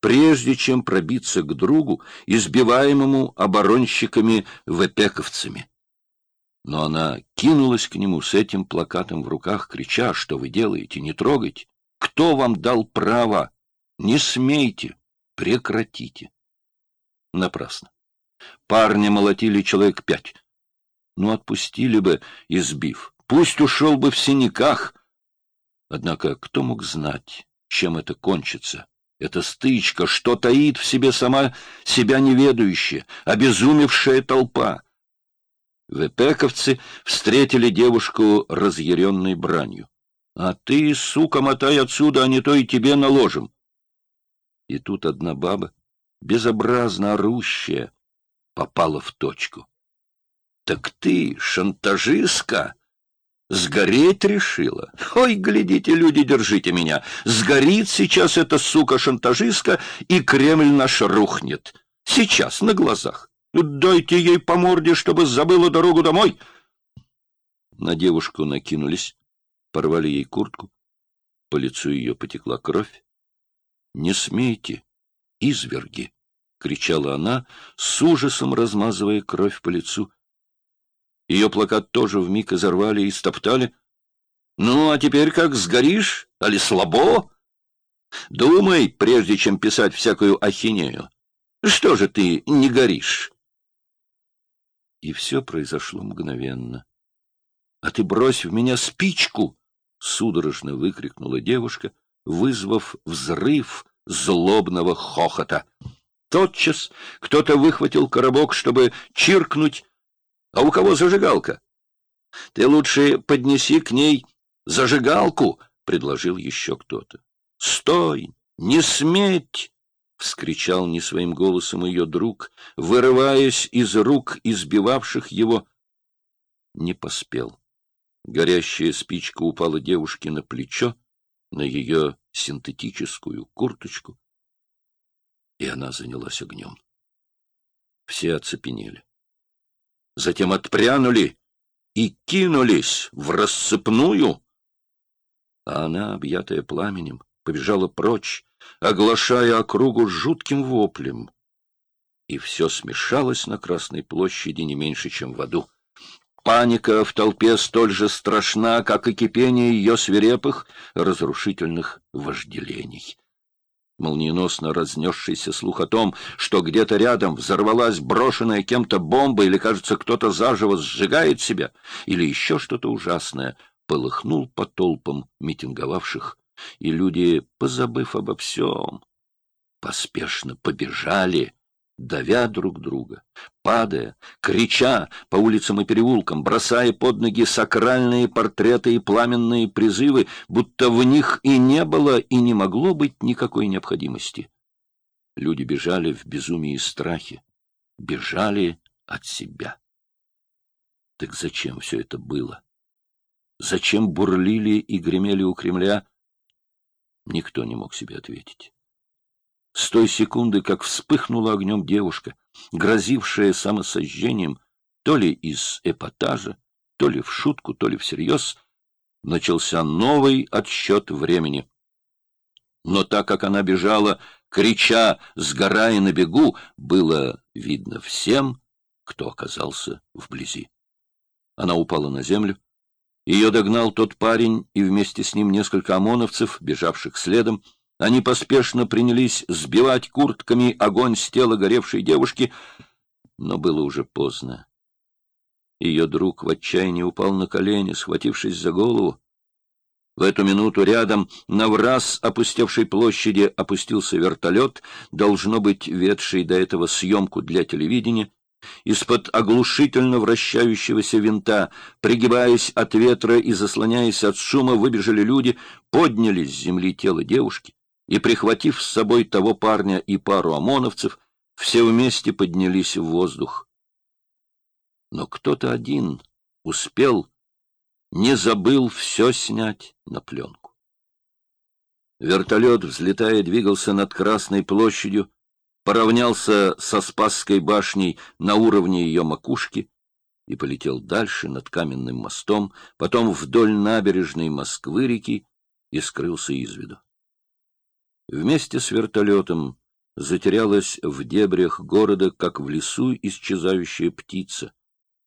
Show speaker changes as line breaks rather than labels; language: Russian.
прежде чем пробиться к другу, избиваемому оборонщиками-вепековцами. Но она кинулась к нему с этим плакатом в руках, крича, что вы делаете, не трогайте. Кто вам дал право? Не смейте, прекратите. Напрасно. Парня молотили человек пять. Ну, отпустили бы, избив. Пусть ушел бы в синяках. Однако кто мог знать, чем это кончится? Эта стычка, что таит в себе сама себя неведающая, обезумевшая толпа. Вепековцы встретили девушку разъяренной бранью. «А ты, сука, мотай отсюда, а не то и тебе наложим!» И тут одна баба, безобразно орущая, попала в точку. «Так ты, шантажистка, сгореть решила? Ой, глядите, люди, держите меня! Сгорит сейчас эта сука-шантажистка, и Кремль наш рухнет. Сейчас, на глазах. Дайте ей по морде, чтобы забыла дорогу домой!» На девушку накинулись, порвали ей куртку, по лицу ее потекла кровь. «Не смейте, изверги!» — кричала она, с ужасом размазывая кровь по лицу. Ее плакат тоже вмиг изорвали и стоптали. «Ну, а теперь как, сгоришь? Али слабо? Думай, прежде чем писать всякую ахинею. Что же ты не горишь?» И все произошло мгновенно. «А ты брось в меня спичку!» — судорожно выкрикнула девушка, вызвав взрыв злобного хохота. Тотчас кто-то выхватил коробок, чтобы чиркнуть. А у кого зажигалка? — Ты лучше поднеси к ней зажигалку, — предложил еще кто-то. — Стой! Не сметь! — вскричал не своим голосом ее друг, вырываясь из рук избивавших его. Не поспел. Горящая спичка упала девушке на плечо, на ее синтетическую курточку и она занялась огнем. Все оцепенели. Затем отпрянули и кинулись в рассыпную, а она, объятая пламенем, побежала прочь, оглашая округу жутким воплем. И все смешалось на Красной площади не меньше, чем в аду. Паника в толпе столь же страшна, как и кипение ее свирепых, разрушительных вожделений молниеносно разнесшийся слух о том, что где-то рядом взорвалась брошенная кем-то бомба или, кажется, кто-то заживо сжигает себя, или еще что-то ужасное, полыхнул по толпам митинговавших, и люди, позабыв обо всем, поспешно побежали давя друг друга, падая, крича по улицам и переулкам, бросая под ноги сакральные портреты и пламенные призывы, будто в них и не было, и не могло быть никакой необходимости. Люди бежали в безумии и страхе, бежали от себя. Так зачем все это было? Зачем бурлили и гремели у Кремля? Никто не мог себе ответить. С той секунды, как вспыхнула огнем девушка, грозившая самосожжением, то ли из эпатажа, то ли в шутку, то ли всерьез, начался новый отсчет времени. Но так как она бежала, крича, сгорая на бегу, было видно всем, кто оказался вблизи. Она упала на землю. Ее догнал тот парень и вместе с ним несколько ОМОНовцев, бежавших следом, они поспешно принялись сбивать куртками огонь с тела горевшей девушки, но было уже поздно. Ее друг в отчаянии упал на колени, схватившись за голову. В эту минуту рядом, на враз опустевшей площади, опустился вертолет, должно быть, ведший до этого съемку для телевидения. Из-под оглушительно вращающегося винта, пригибаясь от ветра и заслоняясь от шума, выбежали люди, подняли с земли тело девушки и, прихватив с собой того парня и пару ОМОНовцев, все вместе поднялись в воздух. Но кто-то один успел, не забыл все снять на пленку. Вертолет, взлетая, двигался над Красной площадью, поравнялся со Спасской башней на уровне ее макушки и полетел дальше над каменным мостом, потом вдоль набережной Москвы-реки и скрылся из виду. Вместе с вертолетом затерялась в дебрях города, как в лесу исчезающая птица.